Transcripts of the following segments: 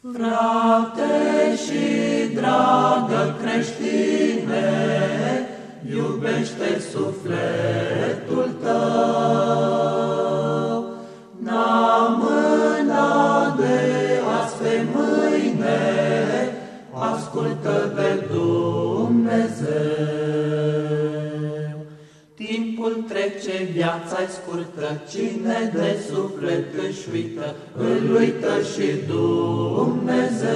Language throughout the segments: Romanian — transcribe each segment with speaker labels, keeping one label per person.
Speaker 1: Frate și dragă creștine, iubește sufletul tău. N-am mâna de azi pe mâine, ascultă de Dumnezeu. Trece, viața-i scurtă, cine de suflet își uită, îl uită și Dumnezeu.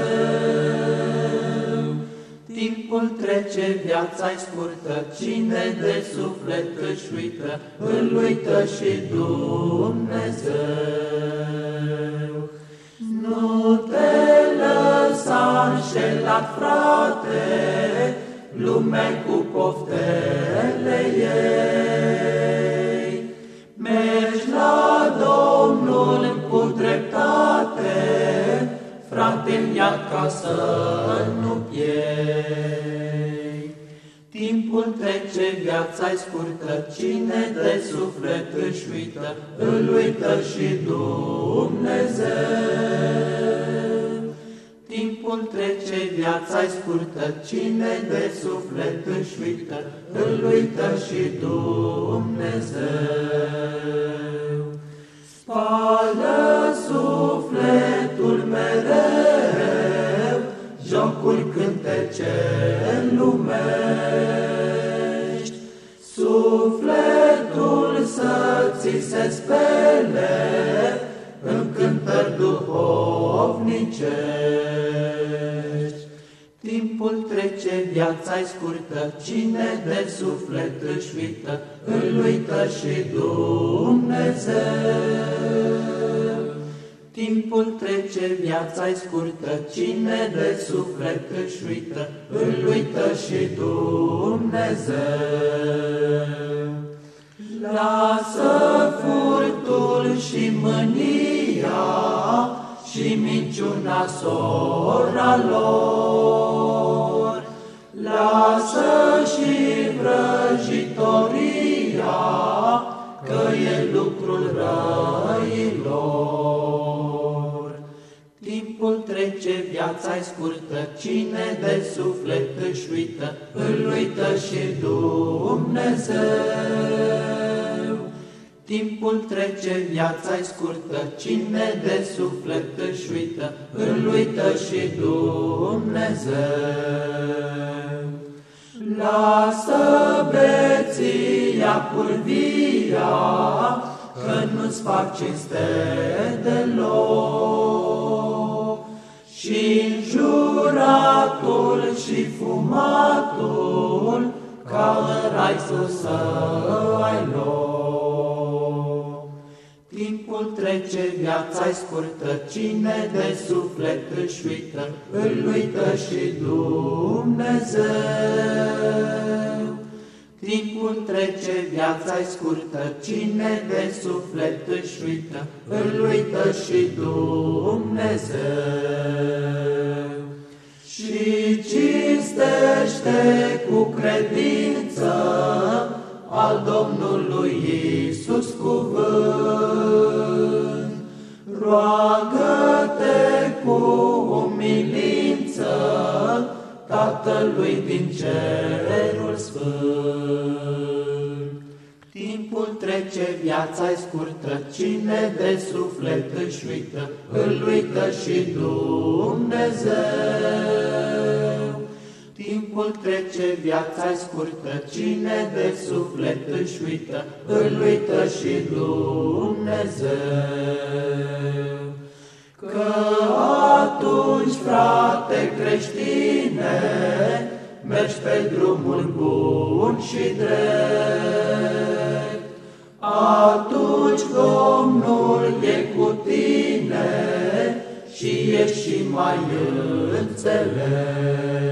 Speaker 1: Timpul trece, viața-i scurtă, cine de suflet își uită, îl uită și Dumnezeu. Nu te lăsa înșelat, frate, lumea cu poftele ei. Mergi la Domnul cu dreptate, frate, în ea ca să nu piei. Timpul trece, viața-i scurtă, cine de suflet își uită, îl uită și Dumnezeu. Timpul trece, viața-i scurtă, cine de suflet își uită, îl uită și Dumnezeu. Jocuri cântece lumești, sufletul să ți se spele în cântări duhovnicești. Timpul trece, viața-i scurtă, cine de suflet își uită, îl uită și Dumnezeu. Timpul trece, viața-i scurtă, cine de suflet își uită, îl uită și Dumnezeu. Lasă furtul și mânia și minciuna sora lor. Lasă viața-i scurtă, cine de suflet își uită, îl uită și Dumnezeu. Timpul trece, viața-i scurtă, cine de suflet își uită, îl uită și Dumnezeu. Lasă beția curvia, că nu-ți fac cinste deloc. Și juratul și fumatul, ca în rai sus să ai loc. Timpul trece, viața-i scurtă, cine de suflet își uită, îl uită și Dumnezeu. Timpul trece, viața-i scurtă, cine de suflet își uită, îl uită și Dumnezeu. Și cinstește cu credință al Domnului Iisus cuvânt. Roagă-te cu umilință Tatălui din cerul sfânt. Timpul trece, viața-i scurtă, cine de suflet își uită, îl uită și Dumnezeu. Timpul trece, viața-i scurtă, cine de suflet își uită, îl uită și Dumnezeu. Că atunci, frate creștine, mergi pe drumul bun și drept. Atunci Domnul e cu tine și ești și mai înțelept.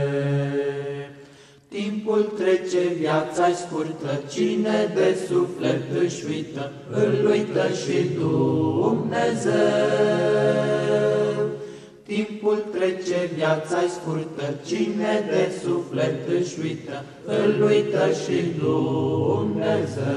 Speaker 1: Timpul trece, viața-i scurtă, cine de suflet își uită, îl uită și Dumnezeu. Timpul trece, viața-i scurtă, cine de suflet își uită, îl uită și Dumnezeu.